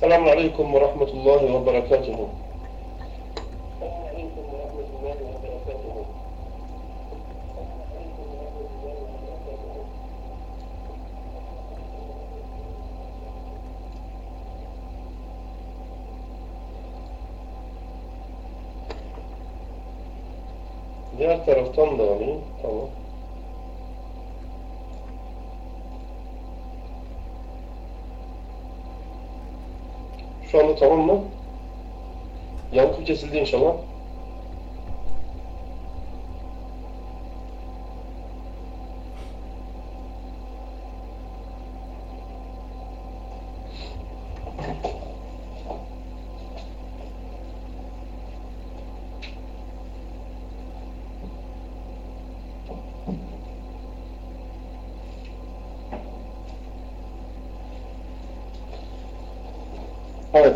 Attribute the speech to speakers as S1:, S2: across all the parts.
S1: السلام عليكم ورحمة الله وبركاته Diğer taraftan da alayım. Şu anda tamam mı? Yankı kesildi inşallah.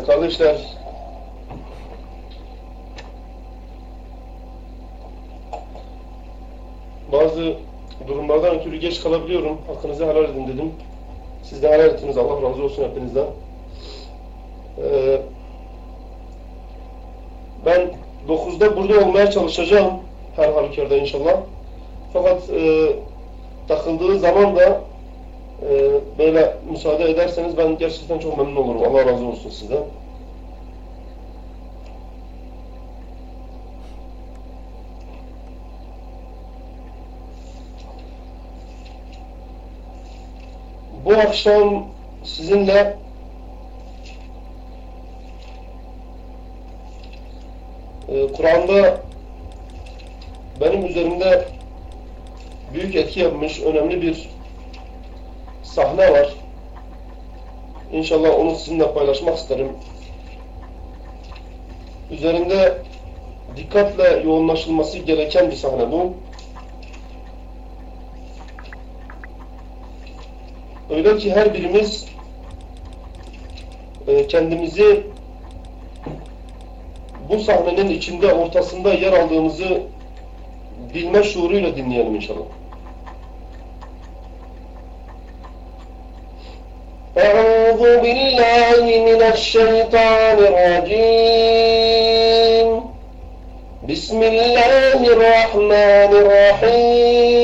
S1: Kardeşler. Bazı durumlardan ötürü geç kalabiliyorum. Hakkınızı helal edin dedim. Siz de helal ettiniz. Allah razı olsun hepinizden. Ee, ben 9'da burada olmaya çalışacağım. Her halükarda inşallah. Fakat e, takıldığı zaman da e, böyle müsaade ederseniz ben gerçekten çok memnun olurum. Allah razı olsun sizden. Bu akşam sizinle e, Kur'an'da benim üzerimde büyük etki yapmış önemli bir sahne var. İnşallah onu sizinle paylaşmak isterim. Üzerinde dikkatle yoğunlaşılması gereken bir sahne bu. Öyle ki her birimiz e, kendimizi bu sahnenin içinde, ortasında yer aldığımızı bilme şuuruyla dinleyelim inşallah. أعوذ بالله من الشيطان الرجيم بسم الله الرحمن الرحيم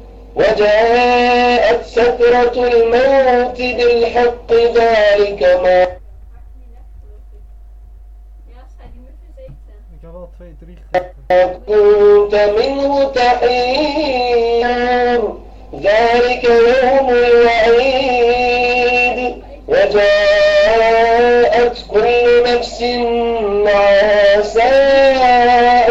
S1: وجاءت سكرة الموت بالحق ذلك ما كنت منه تحير ذلك يوم الوعيد. وجاءت كل نفس معها سائر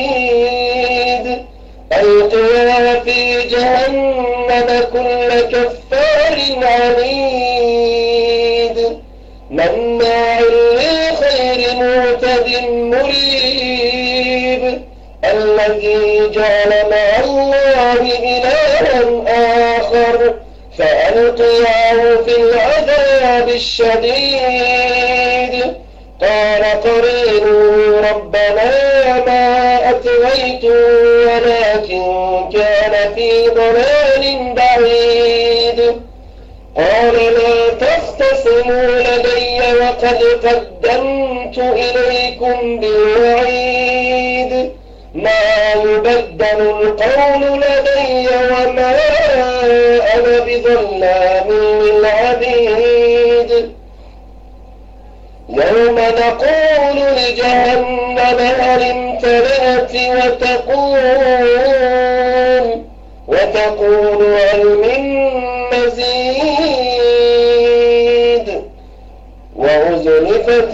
S1: الذي جعل مع الله إلها آخر فألقياه في العذاب الشديد. قال قرينه ربنا ما أتويت ولكن كان في ضلال بعيد. قال لا تختصموا لدي وقد قدمت إليكم بالوعيد ما يبدل القول لدي وما أنا بظلام للعبيد. يوم نقول لجهنم هل امتلأت وتقول وتقول هل من مزيد. وأزلفت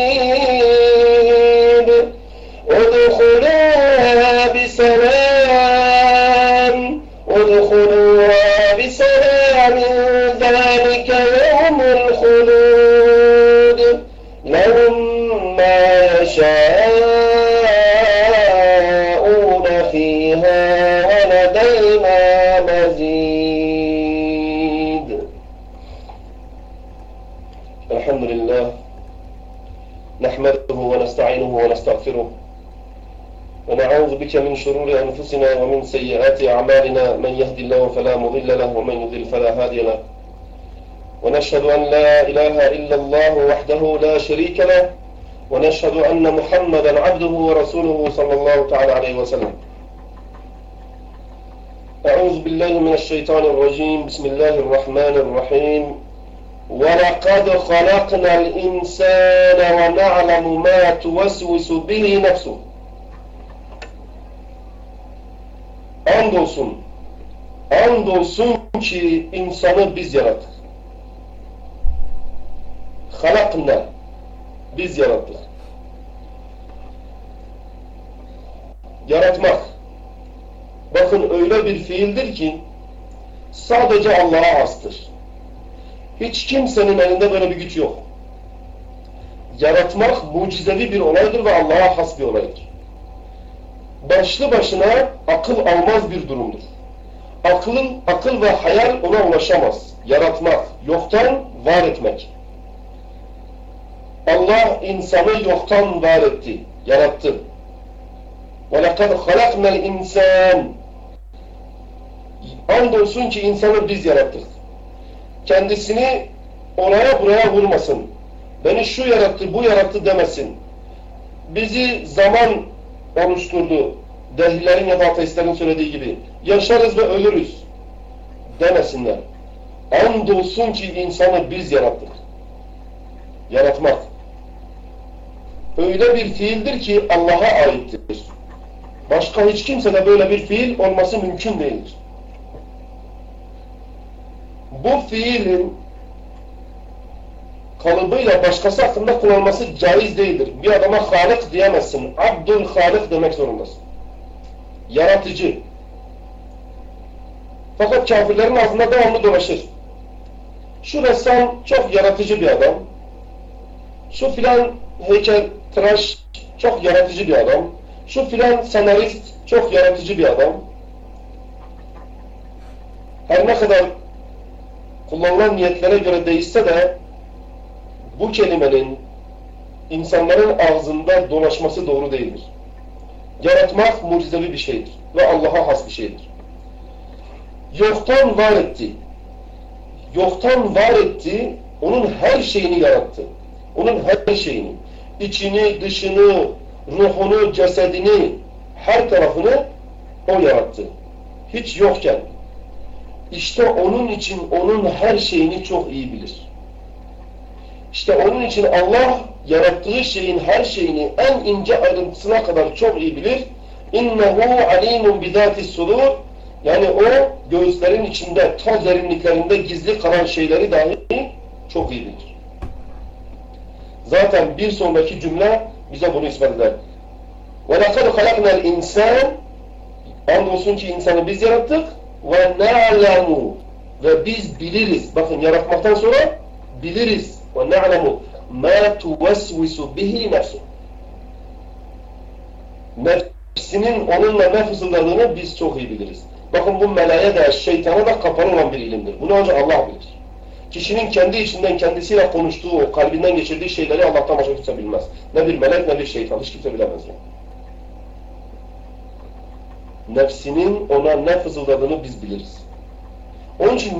S1: نحمده ونستعينه ونستغفره. ونعوذ بك من شرور أنفسنا ومن سيئات أعمالنا. من يهد الله فلا مضل له ومن يضل فلا هادي له. ونشهد أن لا إله إلا الله وحده لا شريك له. ونشهد أن محمدا عبده ورسوله صلى الله تعالى عليه وسلم. أعوذ بالله من الشيطان الرجيم. بسم الله الرحمن الرحيم. ولقد خلقنا الإنسان ونعلم ما توسوس به نفسه Andolsun, andolsun ki insanı biz yarattık. Halakna, biz yarattık. Yaratmak, bakın öyle bir fiildir ki sadece Allah'a hastır. Hiç kimsenin elinde böyle bir güç yok. Yaratmak mucizevi bir olaydır ve Allah'a has bir olaydır başlı başına akıl almaz bir durumdur. Akılın, akıl ve hayal ona ulaşamaz. Yaratmak, yoktan var etmek. Allah insanı yoktan var etti, yarattı. وَلَقَدْ خَلَقْنَا الْاِنْسَانِ Andolsun ki insanı biz yarattık. Kendisini oraya buraya vurmasın. Beni şu yarattı, bu yarattı demesin. Bizi zaman oluşturdu. Dehlilerin ya da ateistlerin söylediği gibi. Yaşarız ve ölürüz demesinler. Andolsun ki insanı biz yarattık. Yaratmak. Öyle bir fiildir ki Allah'a aittir. Başka hiç kimsede böyle bir fiil olması mümkün değildir. Bu fiilin kalıbıyla başkası hakkında kullanılması caiz değildir. Bir adama Halık diyemezsin. Abdül Halık demek zorundasın. Yaratıcı. Fakat kafirlerin ağzında devamlı dolaşır. Şu ressam çok yaratıcı bir adam. Şu filan heykel tıraş çok yaratıcı bir adam. Şu filan senarist çok yaratıcı bir adam. Her ne kadar kullanılan niyetlere göre değişse de bu kelimenin insanların ağzında dolaşması doğru değildir. Yaratmak mucizevi bir şeydir ve Allah'a has bir şeydir. Yoktan var etti. Yoktan var etti, onun her şeyini yarattı. Onun her şeyini, içini, dışını, ruhunu, cesedini, her tarafını o yarattı. Hiç yokken. İşte onun için onun her şeyini çok iyi bilir. İşte onun için Allah yarattığı şeyin her şeyini en ince ayrıntısına kadar çok iyi bilir. İnnehu alimun bizatis sudur. Yani o göğüslerin içinde, ta derinliklerinde gizli kalan şeyleri dahi çok iyi bilir. Zaten bir sonraki cümle bize bunu ispat eder. وَلَقَدْ خَلَقْنَا الْاِنْسَانِ Andolsun ki insanı biz yarattık. ve na'lemu ve biz biliriz. Bakın yaratmaktan sonra biliriz. Ve na'lemu ma tuvesvisu bihi nefsu. Nefsinin onunla ne fısıldadığını biz çok iyi biliriz. Bakın bu meleğe de şeytana da kapalı olan bir ilimdir. Bunu ancak Allah bilir. Kişinin kendi içinden kendisiyle konuştuğu, kalbinden geçirdiği şeyleri Allah'tan başka kimse bilmez. Ne bir melek ne bir şeytan. Hiç kimse bilemez yani nefsinin ona ne fısıldadığını biz biliriz. Onun için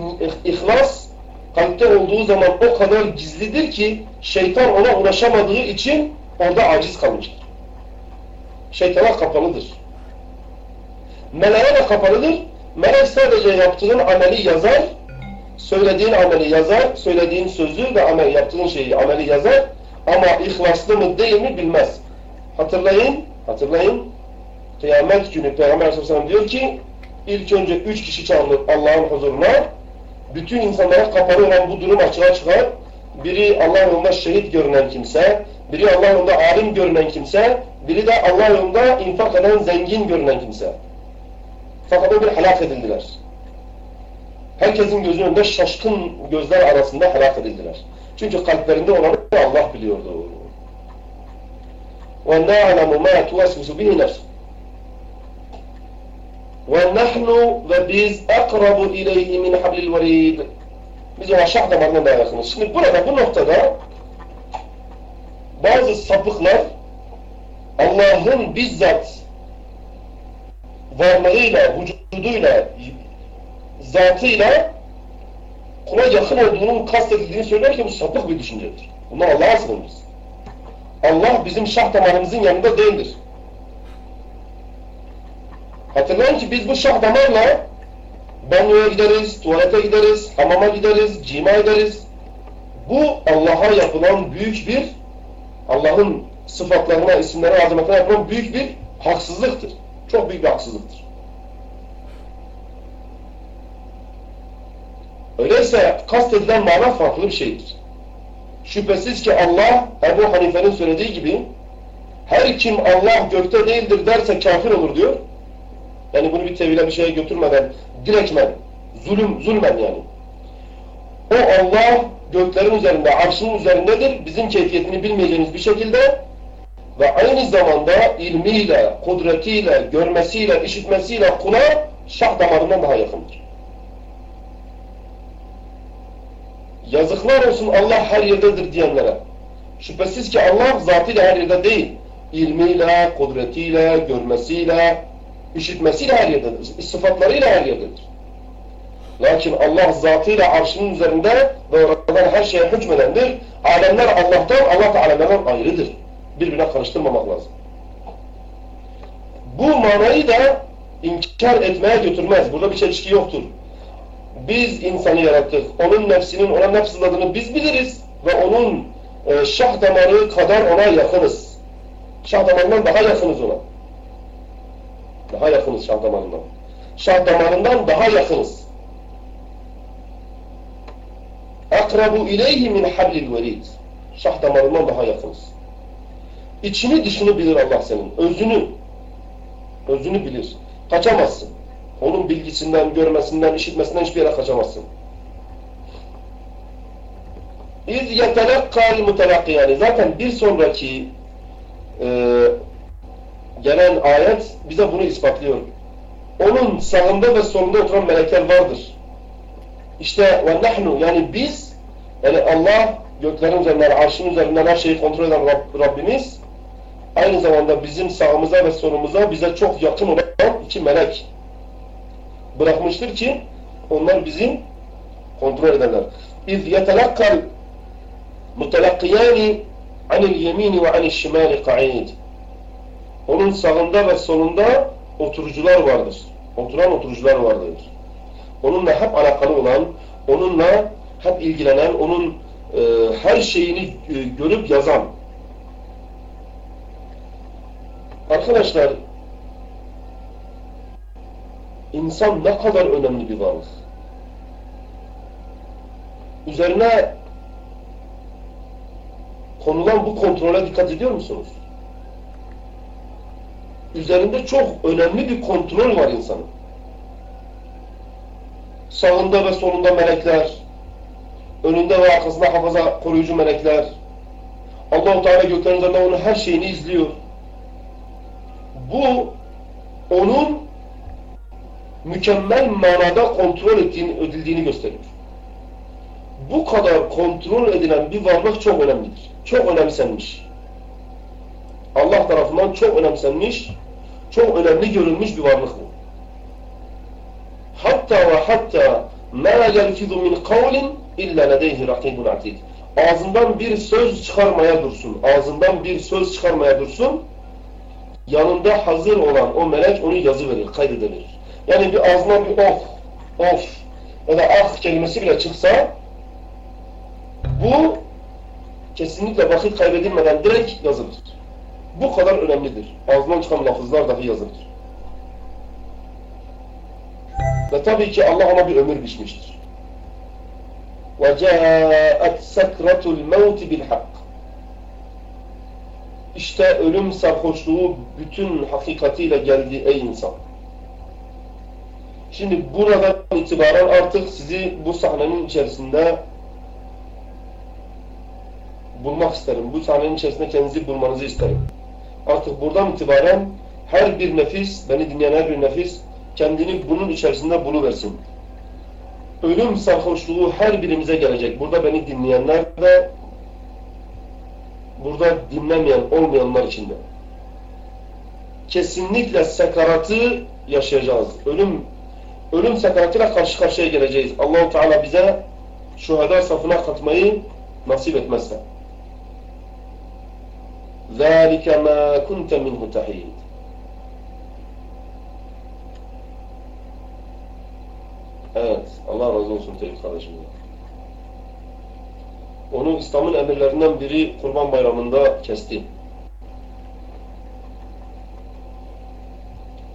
S1: ihlas kalpte olduğu zaman o kadar gizlidir ki şeytan ona ulaşamadığı için orada aciz kalmıştır. Şeytana kapalıdır. Meleğe de kapalıdır. Melek sadece yaptığın ameli yazar, söylediğin ameli yazar, söylediğin sözü ve amel, yaptığın şeyi ameli yazar ama ihlaslı mı değil mi bilmez. Hatırlayın, hatırlayın Kıyamet günü Peygamber Aleyhisselam diyor ki ilk önce üç kişi çağırılır Allah'ın huzuruna. Bütün insanlara kapalı olan bu durum açığa çıkar. Biri Allah yolunda şehit görünen kimse, biri Allah yolunda alim görünen kimse, biri de Allah yolunda infak eden zengin görünen kimse. Fakat o bir helak edildiler. Herkesin gözünün önünde şaşkın gözler arasında helak edildiler. Çünkü kalplerinde olanı Allah biliyordu. وَنَعْلَمُ مَا تُوَسْوِسُ بِهِ نَفْسُ وَنَحْنُ ve biz اَقْرَبُ اِلَيْهِ مِنْ حَبْلِ الْوَرِيدِ Biz ona şah damarına daha yakınız. Şimdi burada bu noktada bazı sapıklar Allah'ın bizzat varlığıyla, vücuduyla, zatıyla kula yakın olduğunun kastedildiğini söylerken bu sapık bir düşüncedir. Bunlar Allah'a sığınırız. Allah bizim şah damarımızın yanında değildir. Hatırlayın ki biz bu şah damarla banyoya gideriz, tuvalete gideriz, hamama gideriz, cima ederiz. Bu Allah'a yapılan büyük bir, Allah'ın sıfatlarına, isimlerine, azametine yapılan büyük bir haksızlıktır. Çok büyük bir haksızlıktır. Öyleyse kastedilen mana farklı bir şeydir. Şüphesiz ki Allah, Ebu Hanife'nin söylediği gibi, her kim Allah gökte değildir derse kafir olur diyor. Yani bunu bir tevhile bir şeye götürmeden, direktmen, zulüm, zulmen yani. O Allah göklerin üzerinde, arşının üzerindedir. Bizim keyfiyetini bilmeyeceğimiz bir şekilde ve aynı zamanda ilmiyle, kudretiyle, görmesiyle, işitmesiyle kula şah damarından daha yakındır. Yazıklar olsun Allah her yerdedir diyenlere. Şüphesiz ki Allah zatıyla her yerde değil. İlmiyle, kudretiyle, görmesiyle, işitmesiyle her yerdedir. Sıfatlarıyla her yerdedir. Lakin Allah zatıyla arşının üzerinde ve oradan her şeye hükmedendir. Alemler Allah'tan, Allah da alemlerden ayrıdır. Birbirine karıştırmamak lazım. Bu manayı da inkar etmeye götürmez. Burada bir çelişki yoktur. Biz insanı yarattık. Onun nefsinin ona nefsladığını biz biliriz. Ve onun e, şah damarı kadar ona yakınız. Şah damarından daha yakınız ona. Daha yakınız şah damarından. Şah damarından daha yakınız. Akrabu ileyhi min hablil verid. Şah damarından daha yakınız. İçini dışını bilir Allah senin. Özünü. Özünü bilir. Kaçamazsın. Onun bilgisinden, görmesinden, işitmesinden hiçbir yere kaçamazsın. İz yetelekkal mutelakkiyani. Zaten bir sonraki e, gelen ayet bize bunu ispatlıyor. Onun sağında ve solunda oturan melekler vardır. İşte ve nahnu yani biz yani Allah göklerin üzerinden, arşın üzerinden her şeyi kontrol eden Rab, Rabbimiz aynı zamanda bizim sağımıza ve solumuza bize çok yakın olan iki melek bırakmıştır ki onlar bizim kontrol ederler. İz yetelakkal mutelakkiyani anil yemini ve anil şimali. Onun sağında ve solunda oturucular vardır. Oturan oturucular vardır. Onunla hep alakalı olan, onunla hep ilgilenen, onun e, her şeyini e, görüp yazan. Arkadaşlar, insan ne kadar önemli bir varlık. Üzerine konulan bu kontrole dikkat ediyor musunuz? Üzerinde çok önemli bir kontrol var insanın. Sağında ve solunda melekler, önünde ve arkasında hafaza koruyucu melekler, Allah-u Teala göklerin üzerinde onun her şeyini izliyor. Bu onun mükemmel manada kontrol ettiğini, edildiğini gösteriyor. Bu kadar kontrol edilen bir varlık çok önemlidir. Çok önemsenmiş. Allah tarafından çok önemsenmiş, çok önemli görülmüş bir varlık bu. hatta ve hatta ma yelfizu min kavlin illa ledeyhi rakibun atid. Ağzından bir söz çıkarmaya dursun. Ağzından bir söz çıkarmaya dursun. Yanında hazır olan o melek onu yazı verir, kaydedebilir. Yani bir ağzından bir of, of ya da ah kelimesi bile çıksa bu kesinlikle vakit kaybedilmeden direkt yazılır Bu kadar önemlidir. Ağzından çıkan lafızlar dahi yazılır. Ve tabii ki Allah ona bir ömür biçmiştir. وَجَاءَتْ سَكْرَةُ الْمَوْتِ بِالْحَقِّ İşte ölüm sarhoşluğu bütün hakikatiyle geldi ey insan. Şimdi buradan itibaren artık sizi bu sahnenin içerisinde bulmak isterim. Bu sahnenin içerisinde kendinizi bulmanızı isterim. Artık buradan itibaren her bir nefis, beni dinleyen her bir nefis kendini bunun içerisinde buluversin. Ölüm sarhoşluğu her birimize gelecek. Burada beni dinleyenler de burada dinlemeyen olmayanlar için de. Kesinlikle sekaratı yaşayacağız. Ölüm ölüm sekaratıyla karşı karşıya geleceğiz. Allahu Teala bize şuhada safına katmayı nasip etmezse. ذَٰلِكَ مَا كُنْتَ مِنْهُ تَحِيدٍ Evet, Allah razı olsun Tevfik kardeşimden. Onu İslam'ın emirlerinden biri Kurban Bayramı'nda kesti.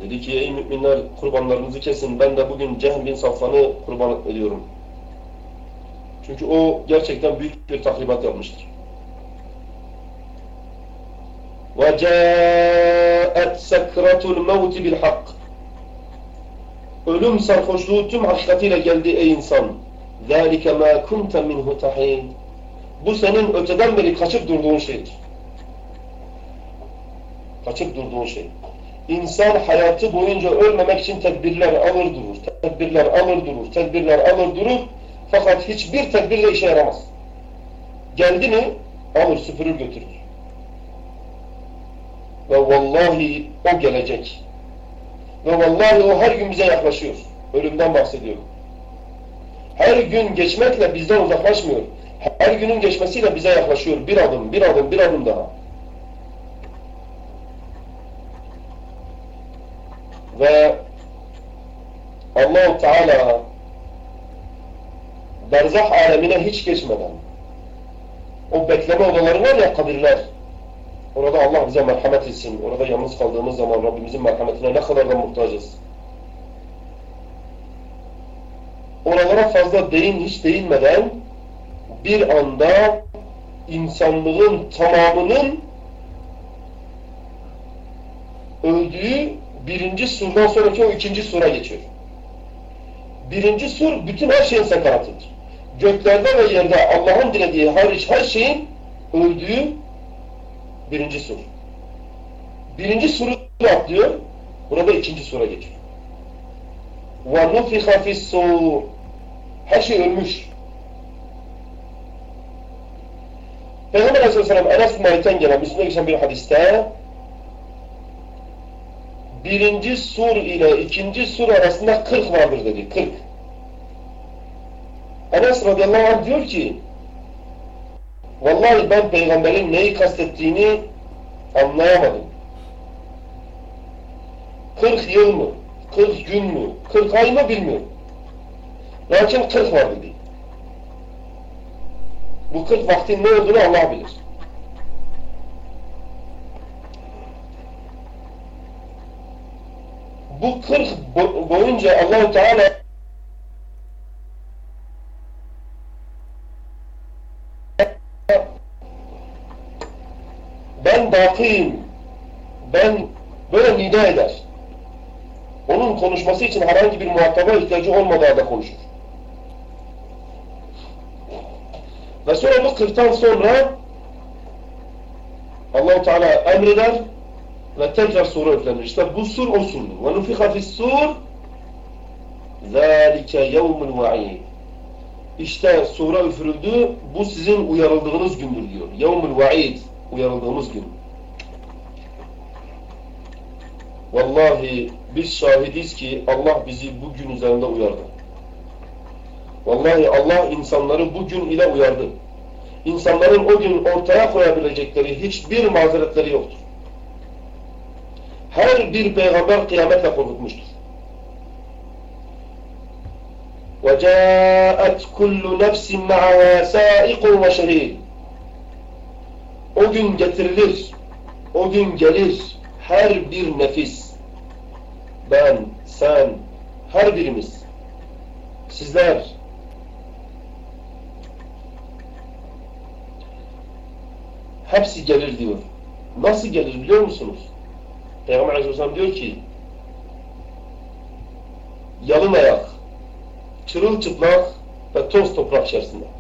S1: Dedi ki ey müminler kurbanlarınızı kesin ben de bugün Cehm bin Safvan'ı kurban ediyorum. Çünkü o gerçekten büyük bir tahribat yapmıştır. وَجَاءَتْ سَكْرَةُ الْمَوْتِ بِالْحَقِّ Ölüm sarhoşluğu tüm hakikatiyle geldi ey insan. ذَٰلِكَ مَا كُنْتَ مِنْهُ تَحِينَ Bu senin öteden beri kaçıp durduğun şeydir. Kaçıp durduğun şey. İnsan hayatı boyunca ölmemek için tedbirler alır durur. Tedbirler alır durur. Tedbirler alır durur. Fakat hiçbir tedbir de işe yaramaz. Geldi mi alır süpürür götürür. Ve vallahi o gelecek. Ve vallahi o her gün bize yaklaşıyor. Ölümden bahsediyorum. Her gün geçmekle bizden uzaklaşmıyor. Her günün geçmesiyle bize yaklaşıyor. Bir adım, bir adım, bir adım daha. Ve Allahu Teala berzah alemine hiç geçmeden o bekleme odaları var ya kabirler orada Allah bize merhamet etsin. Orada yalnız kaldığımız zaman Rabbimizin merhametine ne kadar da muhtacız. Oralara fazla değin hiç değinmeden bir anda insanlığın tamamının öldüğü birinci surdan sonraki o ikinci sura geçiyor. Birinci sur bütün her şeyin sekaratıdır. Göklerde ve yerde Allah'ın dilediği hariç her şeyin öldüğü birinci sur. Birinci suru atlıyor, burada ikinci sura geçiyor. وَنُفِخَ فِي السُّورِ Her şey ölmüş. Peygamber Aleyhisselam Enes Malik'ten gelen, üstüne geçen bir hadiste birinci sur ile ikinci sur arasında 40 vardır dedi. 40. Enes radıyallahu anh diyor ki Vallahi ben peygamberin neyi kastettiğini anlayamadım. 40 yıl mı? 40 gün mü? 40 ay mı bilmiyorum. Lakin 40 var dedi. Bu 40 vaktin ne olduğunu Allah bilir. Bu 40 bo boyunca Allahu Teala ben bakıyım ben böyle nida eder. Onun konuşması için herhangi bir muhataba ihtiyacı olmadığı da konuşur. Ve sonra bu 40'tan sonra Allahu Teala emreder ve tekrar sure üflenir. İşte bu sur o surdur. Ve nufiha fis-sur zâlike yevmul va'id. İşte sure üfürüldü. Bu sizin uyarıldığınız gündür diyor. Yevmul va'id Uyarıldığımız gün. Vallahi biz şahidiz ki Allah bizi bu gün üzerinde uyardı. Vallahi Allah insanları bu gün ile uyardı. İnsanların o gün ortaya koyabilecekleri hiçbir mazeretleri yoktur. Her bir peygamber kıyametle korkutmuştur. وَجَاءَتْ كُلُّ نَفْسٍ مَعَهَا سَائِقٌ وَشَهِيدٌ o gün getirilir, o gün gelir her bir nefis, ben, sen, her birimiz, sizler, hepsi gelir diyor. Nasıl gelir biliyor musunuz? Peygamber Aleyhisselam diyor ki, yalın ayak, çırılçıplak ve toz toprak içerisinde.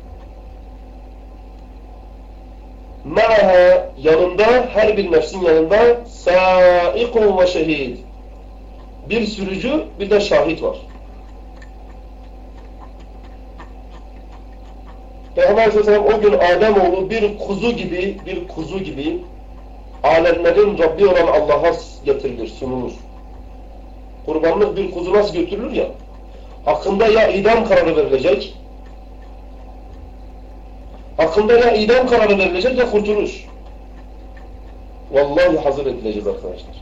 S1: Ma'ha yanında, her bir nefsin yanında sâikun ve şehid. Bir sürücü, bir de şahit var. Peygamber Aleyhisselam o gün Ademoğlu bir kuzu gibi, bir kuzu gibi alemlerin Rabbi olan Allah'a getirilir, sunulur. Kurbanlık bir kuzu nasıl götürülür ya, hakkında ya idam kararı verilecek, hakkında ya idam kararı verilecek ya kurtuluş. Vallahi hazır edileceğiz arkadaşlar.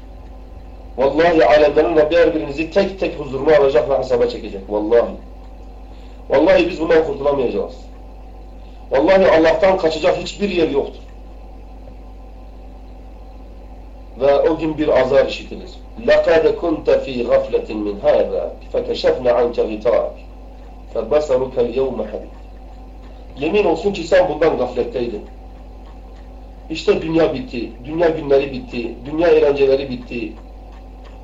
S1: Vallahi alemlerin Rabbi her birinizi tek tek huzuruna alacak ve hesaba çekecek. Vallahi. Vallahi biz bundan kurtulamayacağız. Vallahi Allah'tan kaçacak hiçbir yer yoktur. Ve o gün bir azar işitilir. لَقَدْ كُنْتَ ف۪ي غَفْلَةٍ مِنْ هَذَا فَكَشَفْنَا عَنْكَ غِطَاءَكِ فَبَصَرُكَ الْيَوْمَ حَدِيدٍ Yemin olsun ki sen bundan gafletteydin. İşte dünya bitti, dünya günleri bitti, dünya eğlenceleri bitti,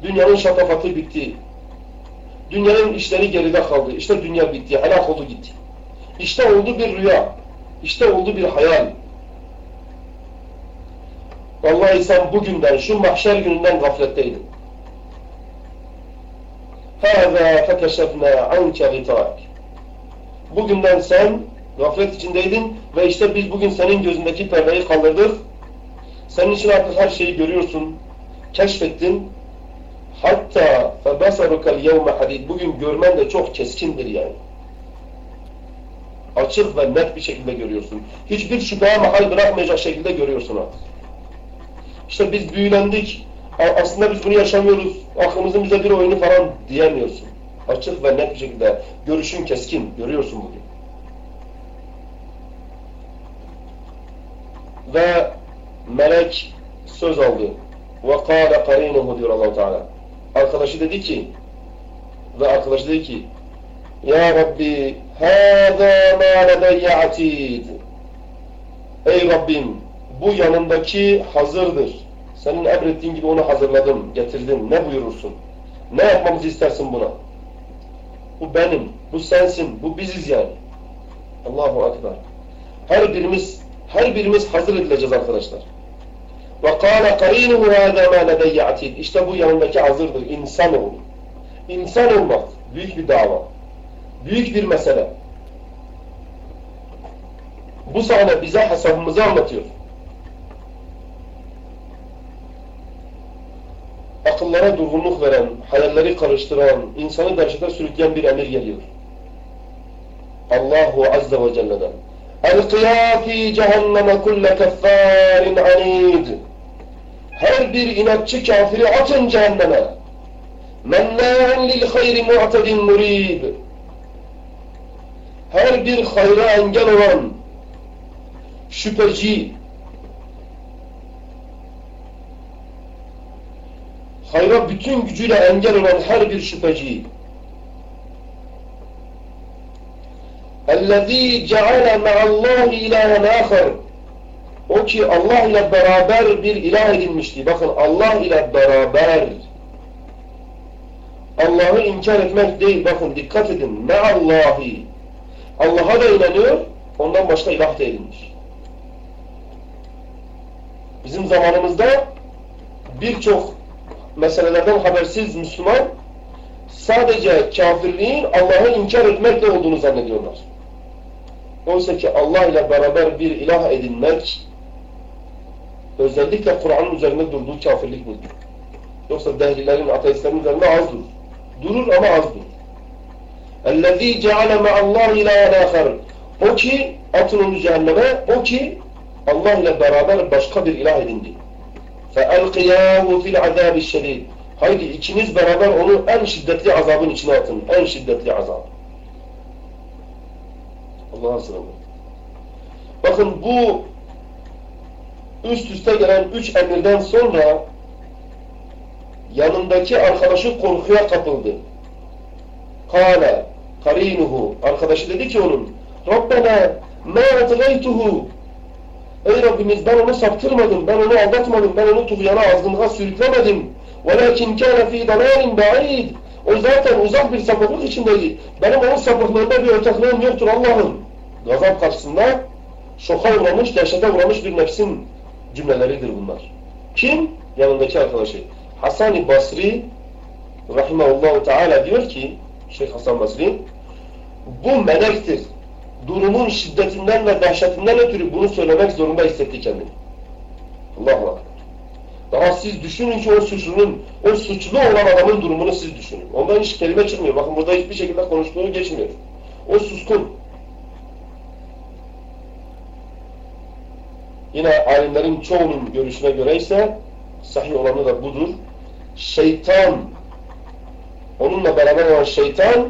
S1: dünyanın şatafatı bitti, dünyanın işleri geride kaldı, işte dünya bitti, helak oldu gitti. İşte oldu bir rüya, işte oldu bir hayal. Vallahi sen bugünden, şu mahşer gününden gafletteydin. هَذَا فَكَشَفْنَا عَنْكَ غِطَاءَكِ Bugünden sen gaflet içindeydin ve işte biz bugün senin gözündeki perdeyi kaldırdık. Senin için artık her şeyi görüyorsun, keşfettin. Hatta فَبَصَرُكَ الْيَوْمَ حَدِيدٍ Bugün görmen de çok keskindir yani. Açık ve net bir şekilde görüyorsun. Hiçbir şüpheye mahal bırakmayacak şekilde görüyorsun artık. İşte biz büyülendik, aslında biz bunu yaşamıyoruz, aklımızın bize bir oyunu falan diyemiyorsun. Açık ve net bir şekilde görüşün keskin, görüyorsun bugün. ve melek söz aldı. Ve kâle karinuhu diyor allah Teala. Arkadaşı dedi ki ve arkadaşı dedi ki Ya Rabbi hâzâ mâ ledeyye atid Ey Rabbim bu yanındaki hazırdır. Senin emrettiğin gibi onu hazırladım, getirdim. Ne buyurursun? Ne yapmamızı istersin buna? Bu benim, bu sensin, bu biziz yani. Allahu Ekber. Her birimiz her birimiz hazır edileceğiz arkadaşlar. وَقَالَ قَرِينُهُ هَذَا مَا لَدَيَّ عَتِيدٍ İşte bu yanındaki hazırdır, insan ol. İnsan olmak, büyük bir dava. Büyük bir mesele. Bu sahne bize hesabımızı anlatıyor. akıllara durgunluk veren, hayalleri karıştıran, insanı dehşete sürükleyen bir emir geliyor. Allahu Azze ve Celle'den. اَلْقِيَا ف۪ي جَهَنَّمَ كُلَّ كَفَّارٍ عَن۪يدٍ Her bir inatçı kafiri atın cehenneme. مَنَّاهًا لِلْخَيْرِ مُعْتَدٍ مُر۪يبٍ Her bir hayra engel olan, şüpheci, hayra bütün gücüyle engel olan her bir şüpheci اَلَّذ۪ي جَعَلَ مَعَ اللّٰهِ اِلَٰهًا آخَرٍ O ki Allah ile beraber bir ilah edilmişti. Bakın Allah ile beraber. Allah'ı inkar etmek değil. Bakın dikkat edin. Ne Allah'ı. Allah'a da inanıyor. Ondan başka ilah da edilmiş. Bizim zamanımızda birçok meselelerden habersiz Müslüman sadece kafirliğin Allah'ı inkar etmekle olduğunu zannediyorlar. Oysa ki Allah ile beraber bir ilah edinmek özellikle Kur'an'ın üzerinde durduğu kafirlik budur. Yoksa dehlilerin, ateistlerin üzerinde az durur. Durur ama az durur. اَلَّذ۪ي جَعَلَ مَعَ اللّٰهِ اِلٰهًا آخَرٍ O ki, atın onu cehenneme, o ki Allah ile beraber başka bir ilah edindi. فَاَلْقِيَاهُ فِي الْعَذَابِ الشَّد۪يدِ Haydi ikiniz beraber onu en şiddetli azabın içine atın. En şiddetli azab. Allah'a sığınırım. Bakın bu üst üste gelen üç emirden sonra yanındaki arkadaşı korkuya kapıldı. Kale karinuhu arkadaşı dedi ki onun Rabbena ma atgaytuhu Ey Rabbimiz ben onu saptırmadım, ben onu aldatmadım, ben onu tuğyana azgınlığa sürüklemedim. وَلَكِنْ كَانَ ف۪ي ضَلَالٍ بَعِيدٍ o zaten uzak bir sapıklık içindeydi. Benim onun sapıklığında bir ortaklığım yoktur Allah'ım. Gazap karşısında şoka uğramış, dehşete uğramış bir nefsin cümleleridir bunlar. Kim? Yanındaki arkadaşı. Hasan-ı Basri rahimahullahu teala diyor ki Şeyh Hasan Basri bu melektir. Durumun şiddetinden ve dehşetinden ötürü bunu söylemek zorunda hissetti kendini. Allahu Akbar. Daha siz düşünün ki o suçlunun, o suçlu olan adamın durumunu siz düşünün. Ondan hiç kelime çıkmıyor. Bakın burada hiçbir şekilde konuştuğu geçmiyor. O suskun. Yine alimlerin çoğunun görüşüne göre ise sahih olanı da budur. Şeytan, onunla beraber olan şeytan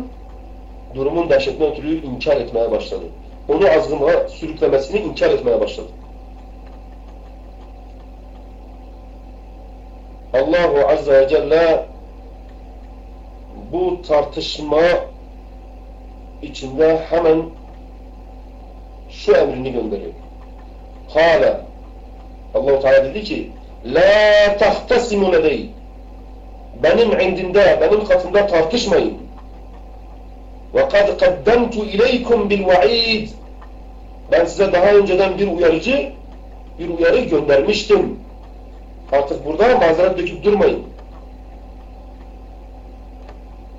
S1: durumun dehşetinden ötürü inkar etmeye başladı. Onu azgınlığa sürüklemesini inkar etmeye başladı. Allahu Azze ve Celle bu tartışma içinde hemen şu emrini gönderiyor. Kale Allahu Teala dedi ki La tahtasimu ledey Benim indimde, benim katımda tartışmayın. Ve kad kaddemtu ileykum bil vaid Ben size daha önceden bir uyarıcı, bir uyarı göndermiştim. Artık burada mazeret döküp durmayın.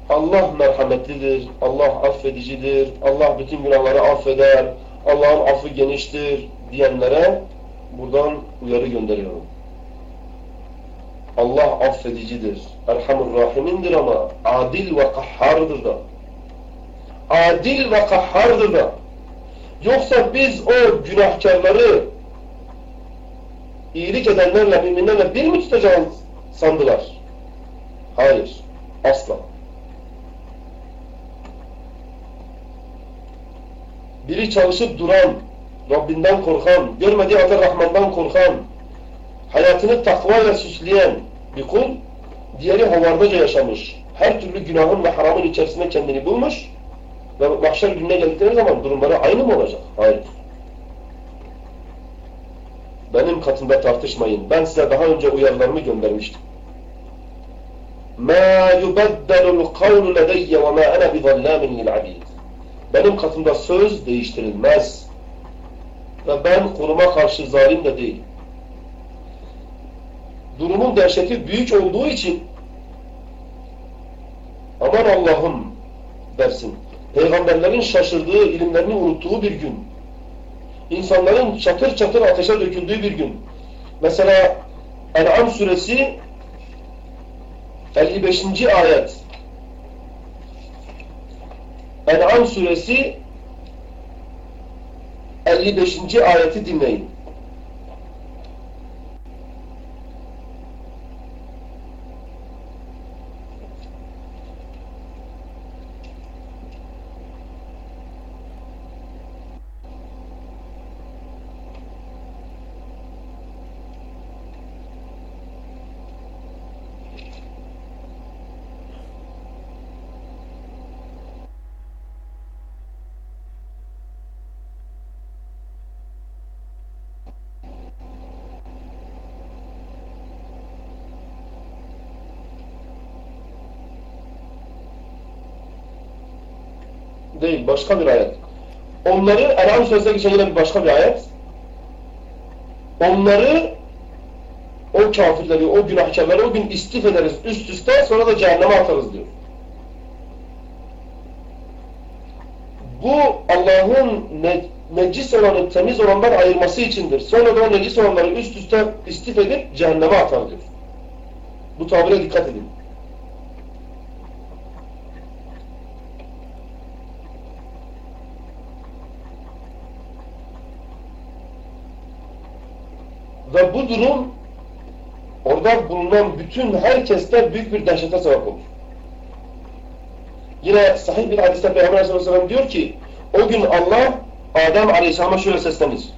S1: Allah merhametlidir, Allah affedicidir, Allah bütün günahları affeder, Allah'ın affı geniştir diyenlere buradan uyarı gönderiyorum. Allah affedicidir, Erhamur Rahimindir ama adil ve kahhardır da. Adil ve kahhardır da. Yoksa biz o günahkarları iyilik edenlerle, müminlerle bir mi tutacağız sandılar? Hayır, asla. Biri çalışıp duran, Rabbinden korkan, görmediği halde Rahman'dan korkan, hayatını takvayla süsleyen bir kul, diğeri havardaca yaşamış. Her türlü günahın ve haramın içerisinde kendini bulmuş ve mahşer gününe geldikleri zaman durumları aynı mı olacak? Hayır. Benim katımda tartışmayın. Ben size daha önce uyarılarımı göndermiştim. مَا يُبَدَّلُ الْقَوْلُ لَدَيَّ وَمَا أَنَا بِظَلَّامٍ لِلْعَبِيدِ Benim katımda söz değiştirilmez. Ve ben kuluma karşı zalim de değilim. Durumun dehşeti büyük olduğu için aman Allah'ım dersin. Peygamberlerin şaşırdığı, ilimlerini unuttuğu bir gün insanların çatır çatır ateşe döküldüğü bir gün. Mesela En'am suresi 55. ayet En'am suresi 55. ayeti dinleyin. Değil, başka bir ayet. Onları, En'am suresine geçen bir başka bir ayet. Onları, o kafirleri, o günahkarları o gün istif ederiz üst üste, sonra da cehenneme atarız diyor. Bu Allah'ın ne, necis olanı temiz olandan ayırması içindir. Sonra da o necis olanları üst üste istif edip cehenneme atar diyor. Bu tabire dikkat edin. Ve bu durum orada bulunan bütün herkeste büyük bir dehşete sebep olur. Yine sahih bir hadiste Peygamber Aleyhisselam diyor ki o gün Allah Adem Aleyhisselam'a şöyle seslenir.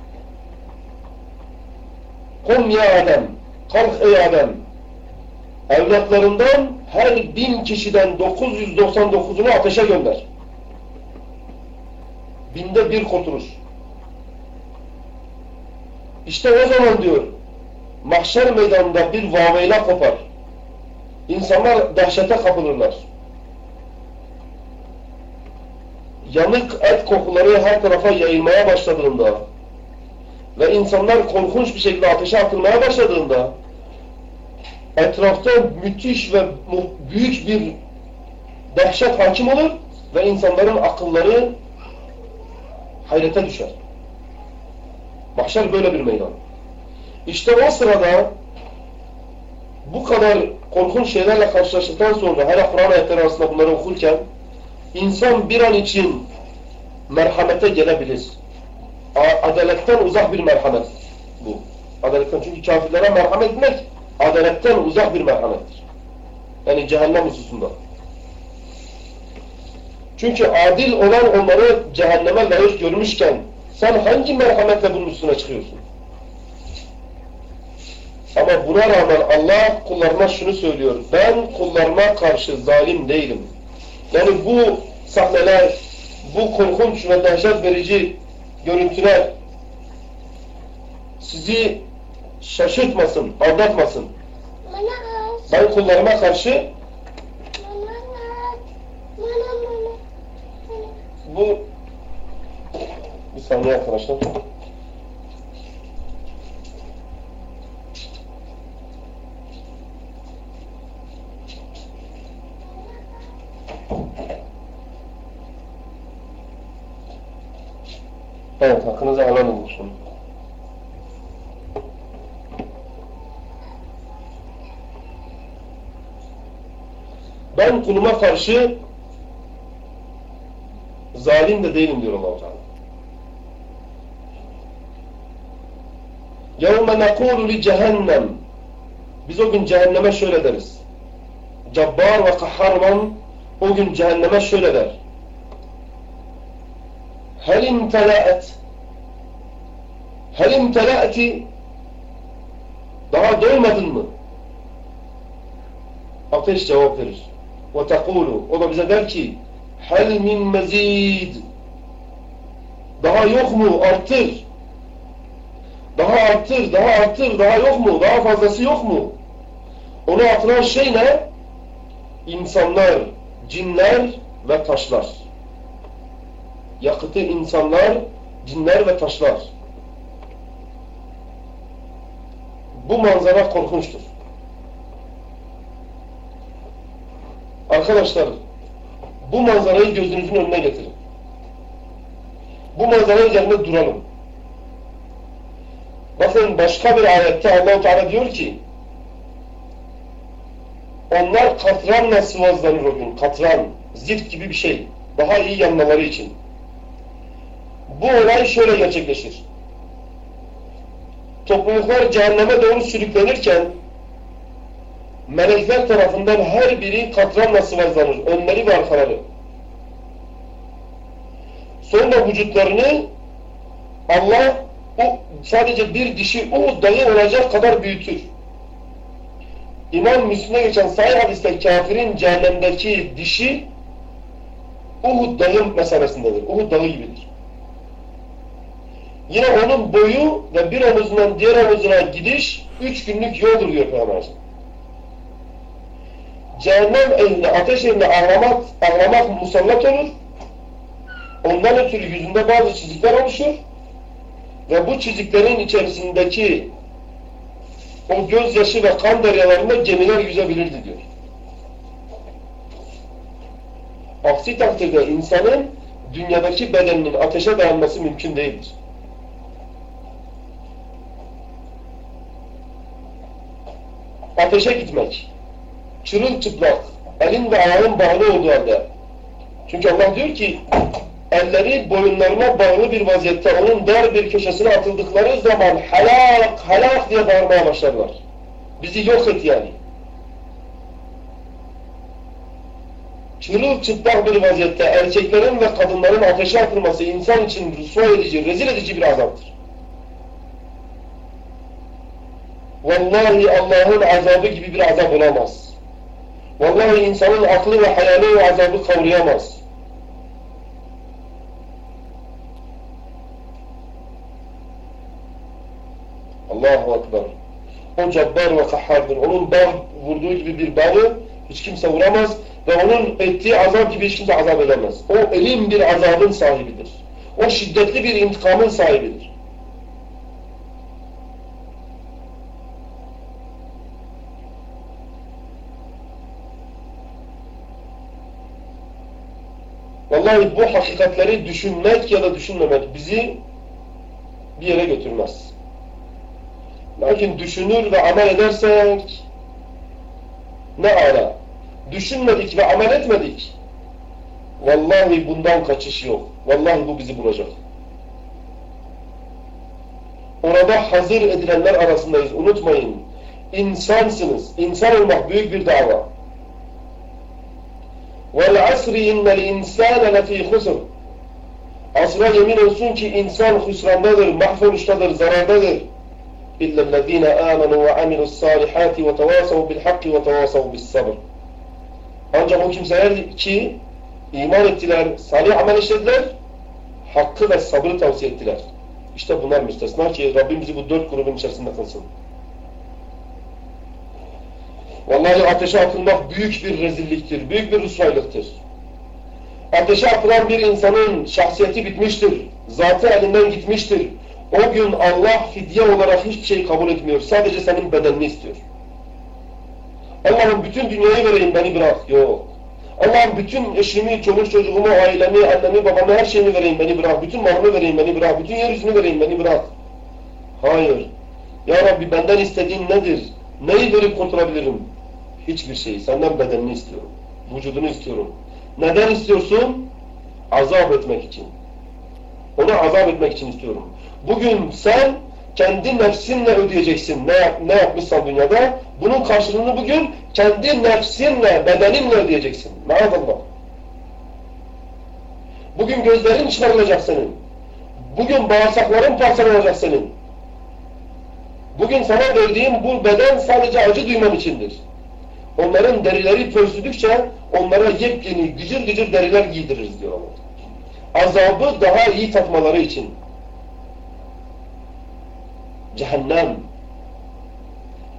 S1: Kum ya Adem, kalk ey Adem. Evlatlarından her bin kişiden 999'unu ateşe gönder. Binde bir kurtulur. İşte o zaman diyor, mahşer meydanında bir vaveyla kopar. İnsanlar dehşete kapılırlar. Yanık et kokuları her tarafa yayılmaya başladığında ve insanlar korkunç bir şekilde ateşe atılmaya başladığında etrafta müthiş ve büyük bir dehşet hakim olur ve insanların akılları hayrete düşer. Mahşer böyle bir meydan. İşte o sırada bu kadar korkunç şeylerle karşılaştıktan sonra hele Kur'an ayetleri arasında bunları okurken insan bir an için merhamete gelebilir. Adaletten uzak bir merhamet bu. Adaletten çünkü kafirlere merhamet etmek adaletten uzak bir merhamettir. Yani cehennem hususunda. Çünkü adil olan onları cehenneme layık görmüşken sen hangi merhametle bunun üstüne çıkıyorsun? Ama buna rağmen Allah kullarına şunu söylüyor. Ben kullarıma karşı zalim değilim. Yani bu sahneler, bu korkunç ve dehşet verici görüntüler sizi şaşırtmasın, aldatmasın. Ben kullarıma karşı bu bir saniye arkadaşlar. Evet, hakkınızı helal olsun. Ben kuluma karşı zalim de değilim diyor Allah-u Teala. يَوْمَ نَقُولُ لِجَهَنَّمْ Biz o gün cehenneme şöyle deriz. Cabbar ve kahharman o gün cehenneme şöyle der. Hel imtelaet Hel imtelaeti daha doymadın mı? Ateş cevap verir. Ve tekulu o da bize der ki Hel min mezid Daha yok mu? Artır. Daha artır, daha artır, daha yok mu? Daha fazlası yok mu? Onu artıran şey ne? İnsanlar, cinler ve taşlar yakıtı insanlar cinler ve taşlar bu manzara korkunçtur arkadaşlar bu manzarayı gözünüzün önüne getirin. Bu manzara üzerinde duralım. Bakın başka bir ayette Allah-u Teala diyor ki onlar katranla sıvazlanır o gün. Katran, zift gibi bir şey. Daha iyi yanmaları için. Bu olay şöyle gerçekleşir. Topluluklar cehenneme doğru sürüklenirken melekler tarafından her biri katranla sıvazlanır. Önleri ve arkaları. Sonra vücutlarını Allah o sadece bir dişi o dağı olacak kadar büyütür. İmam Müslim'e geçen sahih hadiste kafirin cehennemdeki dişi Uhud dağı mesabesindedir. Uhud dağı gibidir. Yine onun boyu ve bir omuzundan diğer omuzuna gidiş üç günlük yoldur diyor Peygamber cehennem eline, ateş eline ağlamak, ağlamak musallat olur. Ondan ötürü yüzünde bazı çizikler oluşur. Ve bu çiziklerin içerisindeki o gözyaşı ve kan deryalarında gemiler yüzebilirdi diyor. Aksi takdirde insanın dünyadaki bedeninin ateşe dayanması mümkün değildir. Ateşe gitmek, çırılçıplak, elin ve ayağın bağlı olduğu halde. Çünkü Allah diyor ki, elleri boyunlarına bağlı bir vaziyette onun dar bir köşesine atıldıkları zaman helak, helak diye bağırmaya başlarlar. Bizi yok et yani. Çırılçıplak bir vaziyette erkeklerin ve kadınların ateşe atılması insan için rüsva edici, rezil edici bir azaptır. Vallahi Allah'ın azabı gibi bir azap olamaz. Vallahi insanın aklı ve hayali o azabı kavrayamaz. Allahu Ekber. O cabbar ve kahhardır. Onun bağ vurduğu gibi bir bağı hiç kimse vuramaz ve onun ettiği azap gibi hiç kimse azap edemez. O elim bir azabın sahibidir. O şiddetli bir intikamın sahibidir. Vallahi bu hakikatleri düşünmek ya da düşünmemek bizi bir yere götürmez. Lakin düşünür ve amel edersek ne ara? Düşünmedik ve amel etmedik. Vallahi bundan kaçış yok. Vallahi bu bizi bulacak. Orada hazır edilenler arasındayız. Unutmayın. İnsansınız. İnsan olmak büyük bir dava. وَالْعَسْرِ اِنَّ الْاِنْسَانَ لَف۪ي خُسُرٍ Asra yemin olsun ki insan husrandadır, mahvoluştadır, zarardadır. اِلَّا الَّذ۪ينَ آمَنُوا وَعَمِلُوا الصَّالِحَاتِ وَتَوَاسَوْا بِالْحَقِّ وَتَوَاسَوْا بِالصَّبْرِ Ancak o kimseler ki iman ettiler, salih amel işlediler, hakkı ve sabrı tavsiye ettiler. İşte bunlar müstesna ki Rabbim bizi bu dört grubun içerisinde kılsın. Vallahi ateşe atılmak büyük bir rezilliktir, büyük bir rüsvaylıktır. Ateşe atılan bir insanın şahsiyeti bitmiştir, zatı elinden gitmiştir. o gün Allah fidye olarak hiçbir şey kabul etmiyor, sadece senin bedenini istiyor. Allah'ım bütün dünyayı vereyim beni bırak, yok. Allah'ım bütün eşimi, çoluk çocuğumu, ailemi, annemi, babamı, her şeyimi vereyim beni bırak. Bütün malımı vereyim beni bırak. Bütün yeryüzünü vereyim beni bırak. Hayır. Ya Rabbi benden istediğin nedir? Neyi verip kurtulabilirim? Hiçbir şey. Senden bedenini istiyorum. Vücudunu istiyorum. Neden istiyorsun? Azap etmek için. Onu azap etmek için istiyorum. Bugün sen kendi nefsinle ödeyeceksin ne, yap, ne yapmışsan dünyada. Bunun karşılığını bugün kendi nefsinle, bedeninle ödeyeceksin. Maazallah. Bugün gözlerin çıkarılacak senin. Bugün bağırsakların parçalanacak senin. Bugün sana verdiğim bu beden sadece acı duyman içindir. Onların derileri pörsüdükçe onlara yepyeni gıcır gıcır deriler giydiririz diyor Allah. Azabı daha iyi tatmaları için. Cehennem.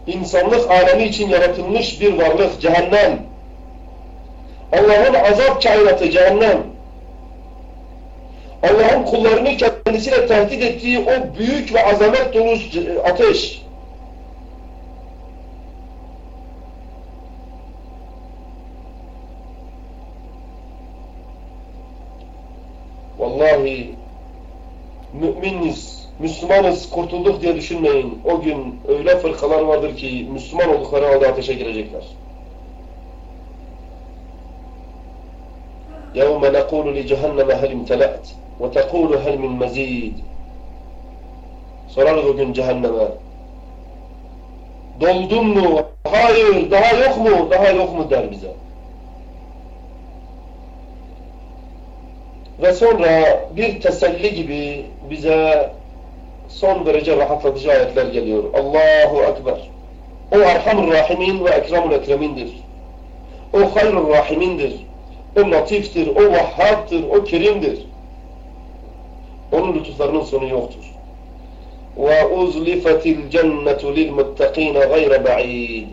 S1: İnsanlık alemi için yaratılmış bir varlık cehennem. Allah'ın azap kainatı cehennem. Allah'ın kullarını kendisiyle tehdit ettiği o büyük ve azamet dolu ateş. Vallahi müminiz, Müslümanız, kurtulduk diye düşünmeyin. O gün öyle fırkalar vardır ki Müslüman oldukları halde ateşe girecekler. يَوْمَ نَقُولُ لِجَهَنَّمَ هَلْ اِمْتَلَأْتِ وَتَقُولُ هَلْ مِنْ مَزِيدٍ Sorarız o gün cehenneme. Doldun mu? Hayır, daha yok mu? Daha yok mu der bize. Ve sonra bir teselli gibi bize son derece rahatlatıcı ayetler geliyor. Allahu Ekber. O Erhamur Rahimin ve Ekramul Ekremindir. O Hayrul Rahimindir. O Latiftir, o Vahhab'tır, o Kerim'dir. Onun lütuflarının sonu yoktur. وَاُزْلِفَتِ الْجَنَّةُ لِلْمُتَّقِينَ غَيْرَ بَعِيدٍ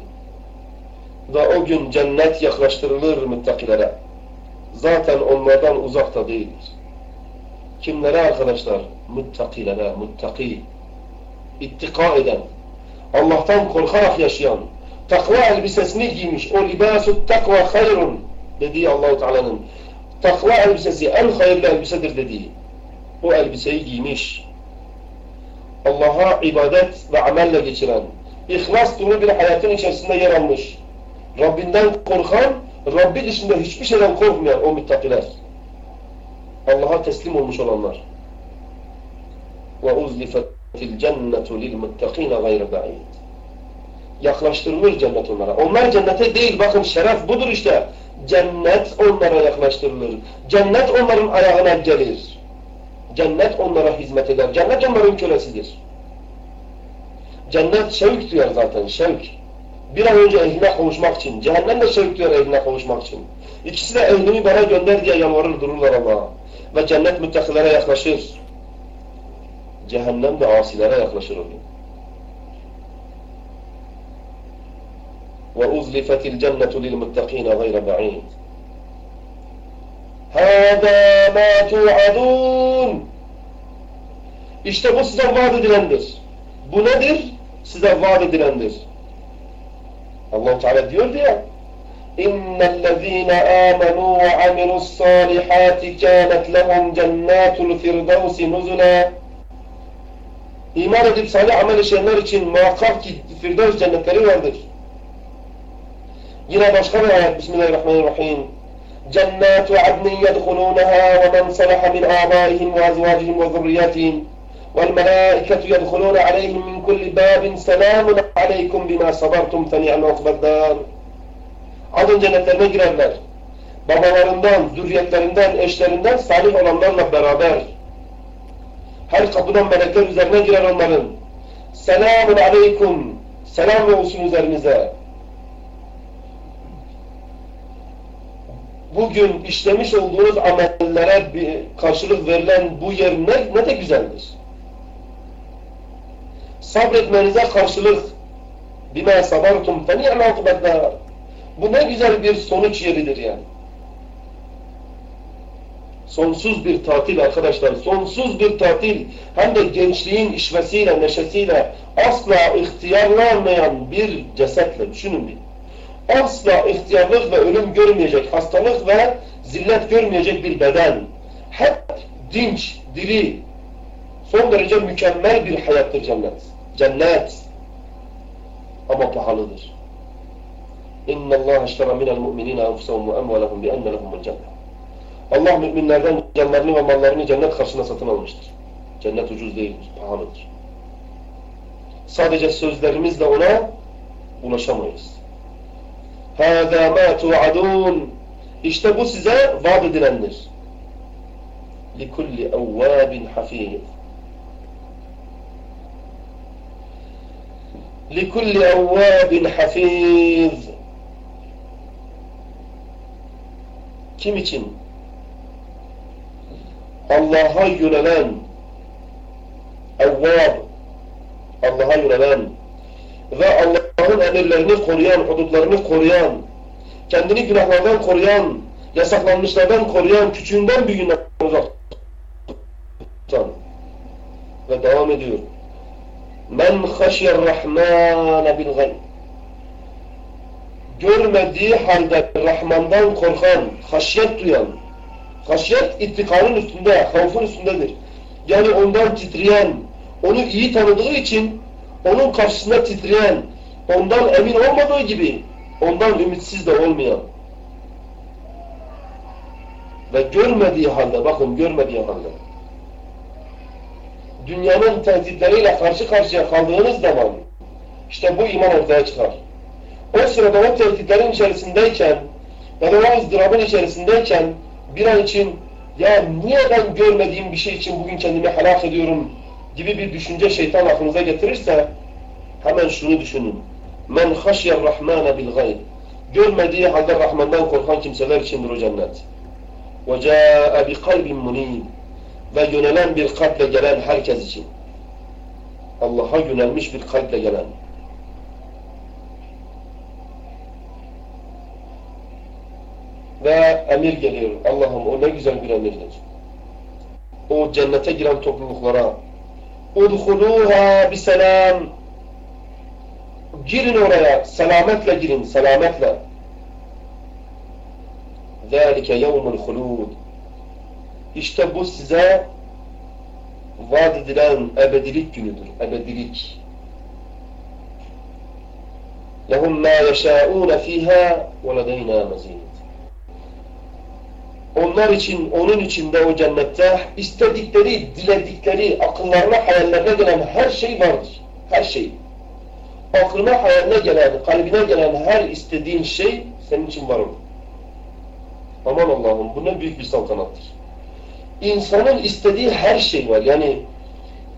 S1: Ve o gün cennet yaklaştırılır müttakilere. Zaten onlardan uzakta değildir. Kimlere arkadaşlar? Muttakilere, muttaki. İttika eden, Allah'tan korkarak yaşayan, takva elbisesini giymiş, o libasu takva hayrun dediği Allahu Teala'nın takva elbisesi en hayırlı elbisedir dediği. O elbiseyi giymiş. Allah'a ibadet ve amelle geçiren, ihlas dolu bir hayatın içerisinde yer almış, Rabbinden korkan, Rabbi dışında hiçbir şeyden korkmayan o müttakiler. Allah'a teslim olmuş olanlar. وَاُزْلِفَتِ الْجَنَّةُ لِلْمُتَّقِينَ غَيْرَ بَعِيدٍ Yaklaştırılır cennet onlara. Onlar cennete değil, bakın şeref budur işte. Cennet onlara yaklaştırılır. Cennet onların ayağına gelir. Cennet onlara hizmet eder. Cennet onların kölesidir. Cennet şevk duyar zaten, şevk. Bir an önce ehline kavuşmak için. Cehennem de şevk duyar ehline kavuşmak için. İkisi de ehlini bana gönder diye yalvarır dururlar Allah'a. Ve cennet müttakilere yaklaşır. Cehennem de asilere yaklaşır o gün. وَاُزْلِفَتِ الْجَنَّةُ لِلْمُتَّقِينَ غَيْرَ بَعِيدٍ هَذَا مَا تُوعَدُونَ İşte bu size vaat edilendir. Bu nedir? Size vaat edilendir. allah Teala diyor ya إن الذين آمنوا وعملوا الصالحات كانت لهم جنات الفردوس نزلا. إيمان edip salih amel işleyenler için muhakkak ki Firdevs cennetleri vardır. Yine بسم الله الرحمن الرحيم. جنات عدن يدخلونها ومن صلح من آبائهم وأزواجهم وذرياتهم. والملائكة يدخلون عليهم من كل باب سلام عليكم بما صبرتم ثنيا عقب الدار. Adın cennetlerine girerler. Babalarından, zürriyetlerinden, eşlerinden salih olanlarla beraber. Her kapıdan melekler üzerine girer onların. Selamun aleyküm. Selam olsun üzerinize. Bugün işlemiş olduğunuz amellere karşılık verilen bu yer ne, ne de güzeldir. Sabretmenize karşılık bime sabartum fe ni'me akıbetler. Bu ne güzel bir sonuç yeridir yani. Sonsuz bir tatil arkadaşlar. Sonsuz bir tatil. Hem de gençliğin işvesiyle, neşesiyle asla ihtiyarlanmayan bir cesetle düşünün bir. Asla ihtiyarlık ve ölüm görmeyecek, hastalık ve zillet görmeyecek bir beden. Hep dinç, diri, son derece mükemmel bir hayattır cennet. Cennet. Ama pahalıdır. İnna Allah iştera minel mu'minina enfusahum ve emvalahum bi enne lehumul cennet. Allah müminlerden canlarını ve mallarını cennet karşısına satın almıştır. Cennet ucuz değildir, pahalıdır. Sadece sözlerimizle ona ulaşamayız. هَذَا مَا تُوعَدُونَ İşte bu size vaat edilendir. لِكُلِّ اَوَّابٍ حَفِيظٍ لِكُلِّ اَوَّابٍ حَفِيظٍ Kim için? Allah'a yönelen evvab Allah'a yönelen ve Allah'ın emirlerini koruyan, hudutlarını koruyan, kendini günahlardan koruyan, yasaklanmışlardan koruyan, küçüğünden büyüğünden uzak tutan. Ve devam ediyor. Men haşyer rahmane bil gayb. Görmediği halde Rahman'dan korkan, haşyet duyan, haşyet ittikanın üstünde, havfun üstündedir. Yani ondan titreyen, onu iyi tanıdığı için onun karşısında titreyen, ondan emin olmadığı gibi ondan ümitsiz de olmayan ve görmediği halde, bakın görmediği halde dünyanın tehditleriyle karşı karşıya kaldığınız zaman işte bu iman ortaya çıkar. O sırada o tehditlerin içerisindeyken ya da o ızdırabın içerisindeyken bir an için ya niye ben görmediğim bir şey için bugün kendimi helak ediyorum gibi bir düşünce şeytan aklınıza getirirse hemen şunu düşünün. Men haşyer rahmane bil gayb. Görmediği halde Rahman'dan korkan kimseler içindir o cennet. Ve ca'e bi kalbin munib. Ve yönelen bir kalple gelen herkes için. Allah'a yönelmiş bir kalple gelen. Ve emir geliyor. Allah'ım o ne güzel bir emirdir. O cennete giren topluluklara اُدْخُلُوهَا بِسَلَامٍ Girin oraya, selametle girin, selametle. ذَٰلِكَ يَوْمُ الْخُلُودِ İşte bu size vaat edilen ebedilik günüdür, ebedilik. لَهُمْ مَا يَشَاءُونَ ف۪يهَا وَلَدَيْنَا مَز۪ينَ onlar için, onun içinde o cennette istedikleri, diledikleri, akıllarına, hayallerine gelen her şey vardır. Her şey. Aklına, hayaline gelen, kalbine gelen her istediğin şey senin için var olur. Aman Allah'ım bu ne büyük bir saltanattır. İnsanın istediği her şey var. Yani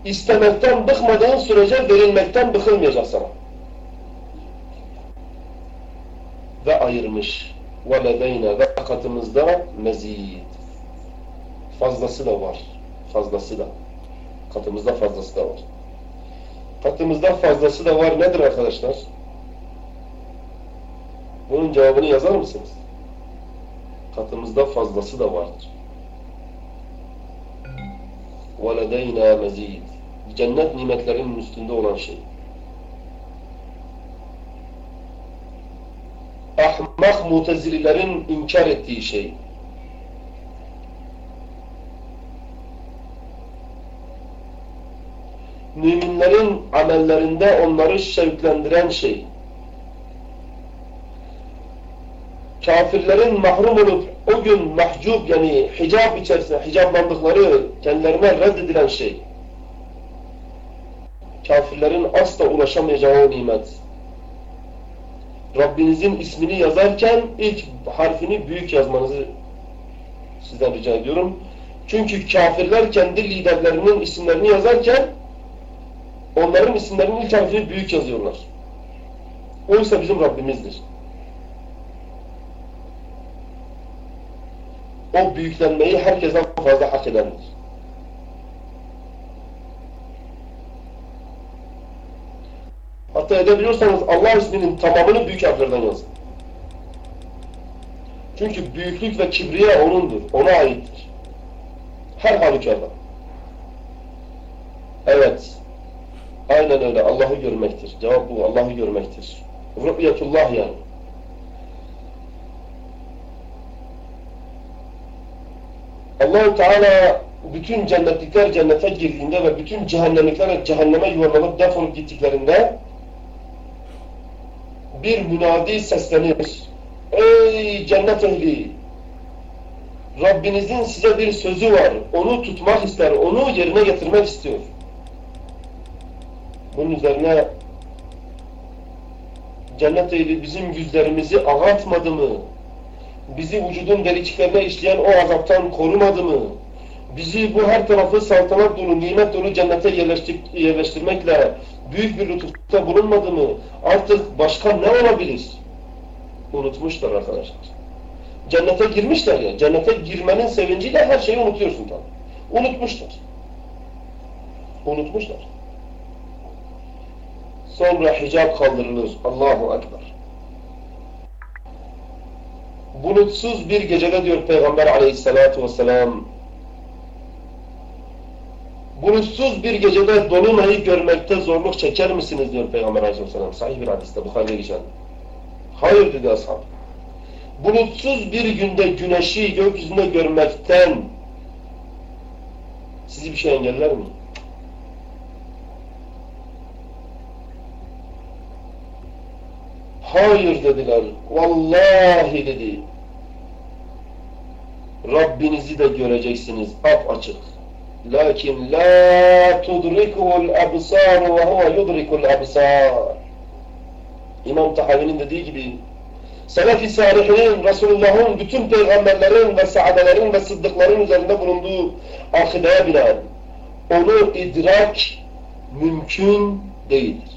S1: istemekten bıkmadığın sürece verilmekten bıkılmayacak sana. Ve ayırmış. وَلَدَيْنَا Ve katımızda mezid. Fazlası da var. Fazlası da. Katımızda fazlası da var. Katımızda fazlası da var nedir arkadaşlar? Bunun cevabını yazar mısınız? Katımızda fazlası da vardır. وَلَدَيْنَا مَز۪يدٍ Cennet nimetlerinin üstünde olan şey. Ahmak mutezililerin inkar ettiği şey. Müminlerin amellerinde onları şevklendiren şey. kafirlerin mahrum olup o gün mahcup yani hicab içerisinde hicaplandıkları kendilerine reddedilen şey kafirlerin asla ulaşamayacağı o nimet Rabbinizin ismini yazarken ilk harfini büyük yazmanızı sizden rica ediyorum. Çünkü kafirler kendi liderlerinin isimlerini yazarken onların isimlerinin ilk harfini büyük yazıyorlar. Oysa bizim Rabbimizdir. o büyüklenmeyi herkesten fazla hak edendir. Hatta edebiliyorsanız Allah isminin tamamını büyük harflerden yazın. Çünkü büyüklük ve kibriye O'nundur. Ona aittir. Her halükarda. Evet. Aynen öyle. Allah'ı görmektir. Cevap bu. Allah'ı görmektir. Rü'yetullah yani. Allahu Teala bütün cennetlikler cennete girdiğinde ve bütün cehennemlikler cehenneme yuvarlanıp defolup gittiklerinde bir münadi seslenir. Ey cennet ehli! Rabbinizin size bir sözü var. Onu tutmak ister. Onu yerine getirmek istiyor. Bunun üzerine cennet ehli bizim yüzlerimizi ağartmadı mı? bizi vücudun deliklerine işleyen o azaptan korumadı mı? Bizi bu her tarafı saltanat dolu, nimet dolu cennete yerleştirmekle büyük bir lütufta bulunmadı mı? Artık başka ne olabilir? Unutmuşlar arkadaşlar. Cennete girmişler ya, cennete girmenin sevinciyle her şeyi unutuyorsun tabi. Unutmuşlar. Unutmuşlar. Sonra hicab kaldırılır. Allahu Ekber bulutsuz bir gecede diyor Peygamber aleyhissalatu vesselam bulutsuz bir gecede dolunayı görmekte zorluk çeker misiniz diyor Peygamber aleyhisselam sahih bir hadiste Bukhari'ye geçen hayır dedi ashab bulutsuz bir günde güneşi gökyüzünde görmekten sizi bir şey engeller mi? Hayır dediler. Vallahi dedi. Rabbinizi de göreceksiniz ap açık. Lakin la tudrikuhul absar ve huve yudrikul absar. İmam Tahavi'nin dediği gibi Selefi salihinin, Resulullah'ın, bütün peygamberlerin ve saadelerin ve sıddıkların üzerinde bulunduğu akideye binaen onu idrak mümkün değildir.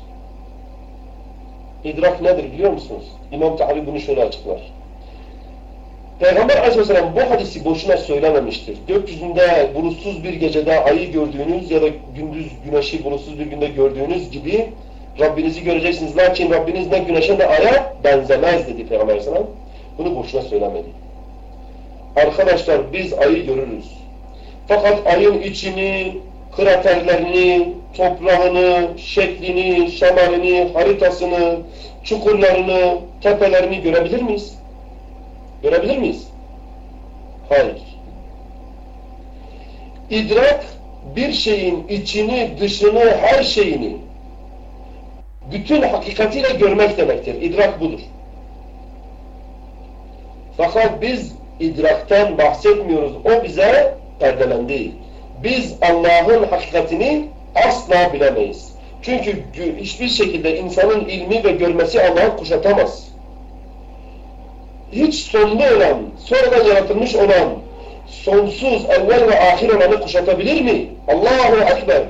S1: İdrak nedir biliyor musunuz? İmam Tahavi bunu şöyle açıklar. Peygamber aleyhisselam bu hadisi boşuna söylememiştir. Gökyüzünde bulutsuz bir gecede ayı gördüğünüz ya da gündüz güneşi bulutsuz bir günde gördüğünüz gibi Rabbinizi göreceksiniz. Lakin Rabbiniz ne güneşe ne aya benzemez dedi Peygamber aleyhisselam. Bunu boşuna söylemedi. Arkadaşlar biz ayı görürüz. Fakat ayın içini, kraterlerini, toprağını, şeklini, şemalini, haritasını, çukurlarını, tepelerini görebilir miyiz? Görebilir miyiz? Hayır. İdrak bir şeyin içini, dışını, her şeyini bütün hakikatiyle görmek demektir. İdrak budur. Fakat biz idrakten bahsetmiyoruz. O bize perdelendi. Biz Allah'ın hakikatini asla bilemeyiz. Çünkü hiçbir şekilde insanın ilmi ve görmesi Allah'ı kuşatamaz. Hiç sonlu olan, sonradan yaratılmış olan, sonsuz, evvel ve ahir olanı kuşatabilir mi? Allahu Ekber.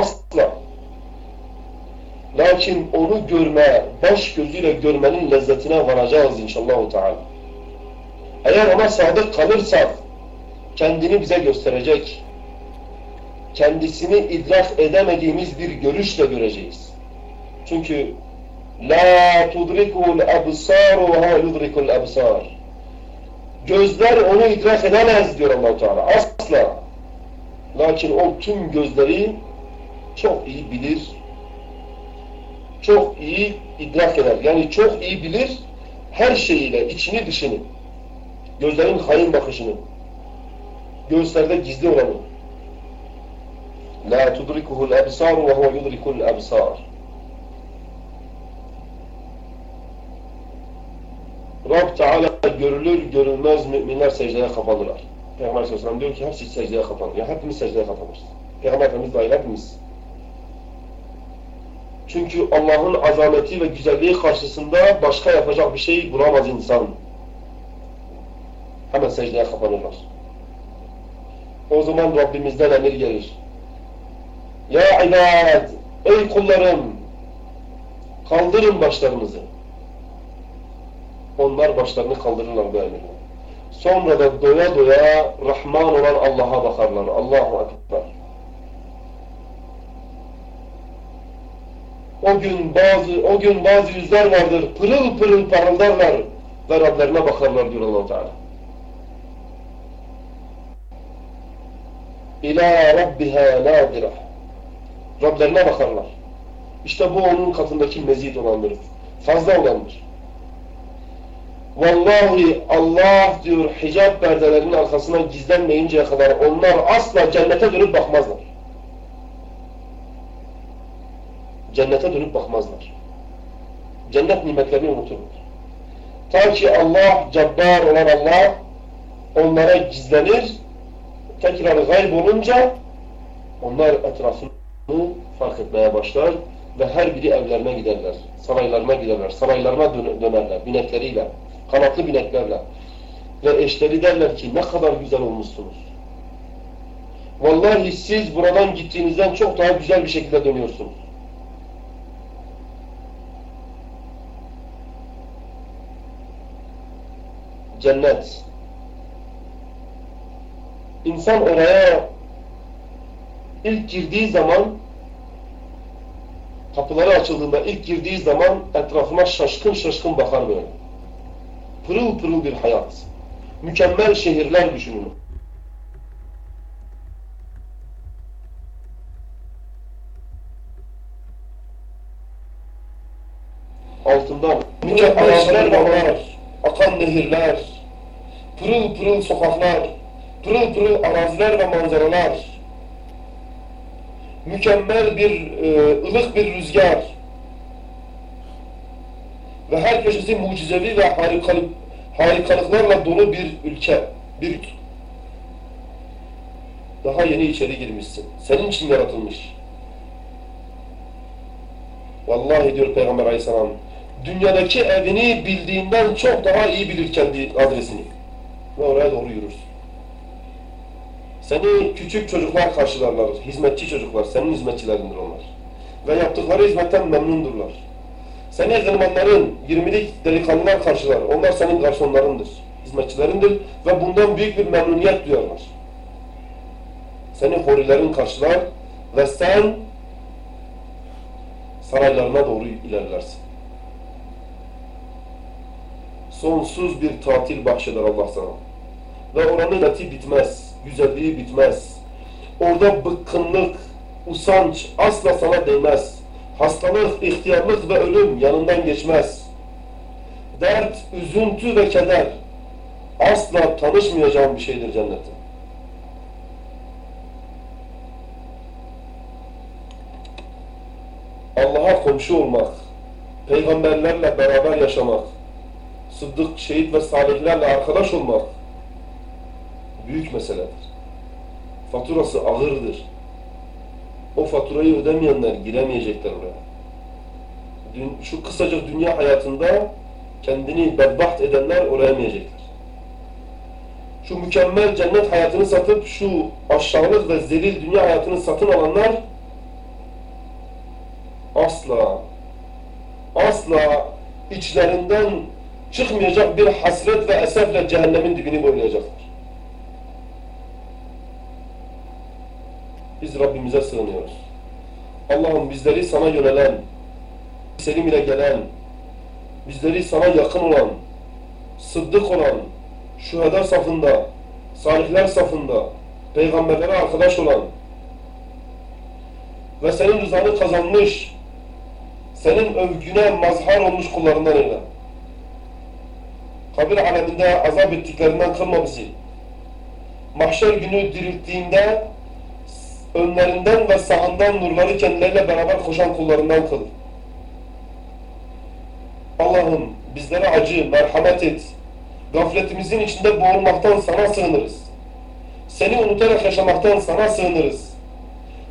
S1: Asla. Lakin onu görme, baş gözüyle görmenin lezzetine varacağız inşallah. Teala. Eğer ona sadık kalırsak, kendini bize gösterecek. Kendisini idrak edemediğimiz bir görüşle göreceğiz. Çünkü La tudrikul absaru ve yudrikul absar. Gözler onu idrak edemez diyor allah Teala. Asla. Lakin o tüm gözleri çok iyi bilir. Çok iyi idrak eder. Yani çok iyi bilir her şeyiyle, içini dışını. Gözlerin hayın bakışını. Göğüslerde gizli olanı. La tudrikuhul absaru ve huve yudrikul absar. Rab Teala görülür görülmez müminler secdeye kapanırlar. Peygamber Aleyhisselam diyor ki hepsi secdeye kapanır. Ya hepimiz secdeye kapanırız. Peygamber Efendimiz dahil hepimiz. Çünkü Allah'ın azameti ve güzelliği karşısında başka yapacak bir şey bulamaz insan. Hemen secdeye kapanırlar. O zaman Rabbimizden emir gelir. Ya ibad, ey kullarım, kaldırın başlarınızı. Onlar başlarını kaldırırlar emirle. Sonra da doya doya Rahman olan Allah'a bakarlar. Allahu Ekber. O gün bazı o gün bazı yüzler vardır. Pırıl pırıl parıldarlar ve Rablerine bakarlar diyor Allah Teala. İlâ rabbiha nâdirah. Rablerine bakarlar. İşte bu onun katındaki mezid olandır. Fazla olandır. Vallahi Allah diyor hicab perdelerinin arkasına gizlenmeyinceye kadar onlar asla cennete dönüp bakmazlar. Cennete dönüp bakmazlar. Cennet nimetlerini unuturlar. Ta ki Allah, cabbar olan Allah onlara gizlenir, tekrar gayb olunca onlar etrafını fark etmeye başlar ve her biri evlerine giderler, saraylarına giderler, saraylarına dönerler binekleriyle kanatlı bineklerle. Ve eşleri derler ki ne kadar güzel olmuşsunuz. Vallahi siz buradan gittiğinizden çok daha güzel bir şekilde dönüyorsunuz. Cennet. İnsan oraya ilk girdiği zaman kapıları açıldığında ilk girdiği zaman etrafına şaşkın şaşkın bakar böyle. Pırıl pırıl bir hayat. Mükemmel şehirler düşünün. Altında mükemmel şehirler, akan nehirler, pırıl pırıl sokaklar, pırıl pırıl araziler ve manzaralar, mükemmel bir e, ılık bir rüzgar, ve her köşesi mucizevi ve harikalık, harikalıklarla dolu bir ülke, bir daha yeni içeri girmişsin. Senin için yaratılmış. Vallahi diyor Peygamber Aleyhisselam, dünyadaki evini bildiğinden çok daha iyi bilir kendi adresini. Ve oraya doğru yürürsün. Seni küçük çocuklar karşılarlar, hizmetçi çocuklar, senin hizmetçilerindir onlar. Ve yaptıkları hizmetten memnundurlar. Seni zırmanların, 20'lik delikanlılar karşılar. Onlar senin garsonlarındır, hizmetçilerindir ve bundan büyük bir memnuniyet duyarlar. Seni horilerin karşılar ve sen saraylarına doğru ilerlersin. Sonsuz bir tatil bahşeder Allah sana. Ve oranın eti bitmez, güzelliği bitmez. Orada bıkkınlık, usanç asla sana değmez. Hastalık, ihtiyarlık ve ölüm yanından geçmez. Dert, üzüntü ve keder asla tanışmayacağım bir şeydir cennette. Allah'a komşu olmak, peygamberlerle beraber yaşamak, sıddık, şehit ve salihlerle arkadaş olmak büyük meseledir. Faturası ağırdır. O faturayı ödemeyenler giremeyecekler oraya. Dün, şu kısacık dünya hayatında kendini bedbaht edenler oraya meyecekler. Şu mükemmel cennet hayatını satıp şu aşağılık ve zelil dünya hayatını satın alanlar asla asla içlerinden çıkmayacak bir hasret ve esefle cehennemin dibini boylayacaklar. Biz Rabbimize sığınıyoruz. Allah'ım bizleri sana yönelen, selim ile gelen, bizleri sana yakın olan, sıddık olan, şüheda safında, salihler safında, peygamberlere arkadaş olan ve senin rızanı kazanmış, senin övgüne mazhar olmuş kullarından eyle. Kabir aleminde azap ettiklerinden kılma bizi. Mahşer günü dirilttiğinde önlerinden ve sağından nurları kendileriyle beraber koşan kullarından kıl. Allah'ım bizlere acı, merhamet et. Gafletimizin içinde boğulmaktan sana sığınırız. Seni unutarak yaşamaktan sana sığınırız.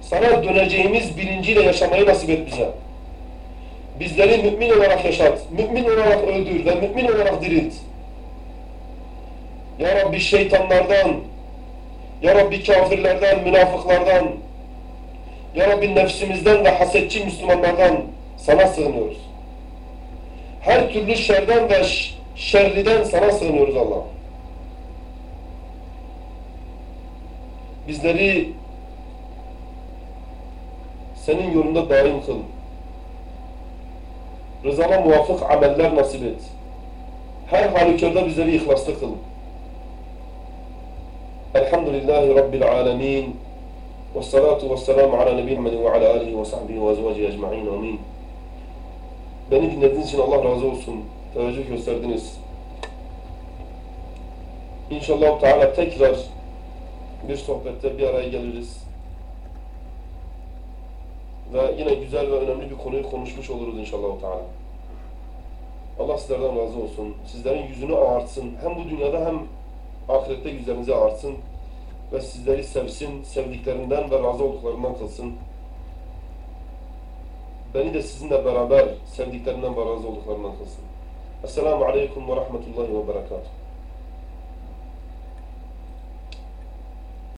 S1: Sana döneceğimiz bilinciyle yaşamayı nasip et bize. Bizleri mümin olarak yaşat, mümin olarak öldür ve mümin olarak dirilt. Ya Rabbi şeytanlardan, Ya Rabbi kafirlerden, münafıklardan, Ya Rabbi nefsimizden ve hasetçi Müslümanlardan sana sığınıyoruz. Her türlü şerden ve şerliden sana sığınıyoruz Allah. Bizleri senin yolunda daim kıl. Rızana muvafık ameller nasip et. Her halükarda bizleri ihlaslı kıl. Elhamdülillahi Rabbil alemin. Ve salatu ve selamu ala nebi Muhammed ve ala alihi ve sahbihi ve azvacihi ecma'in. Amin. Beni dinlediğiniz için Allah razı olsun. Teveccüh gösterdiniz. İnşallah Teala tekrar bir sohbette bir araya geliriz. Ve yine güzel ve önemli bir konuyu konuşmuş oluruz inşallah Teala. Allah sizlerden razı olsun. Sizlerin yüzünü ağartsın. Hem bu dünyada hem ahirette yüzlerinizi ağartsın. Ve sizleri sevsin, sevdiklerinden ve razı olduklarından kılsın. Beni de sizinle beraber sevdiklerinden ve razı olduklarından kılsın. Esselamu Aleyküm ve Rahmetullahi ve Berekatuhu.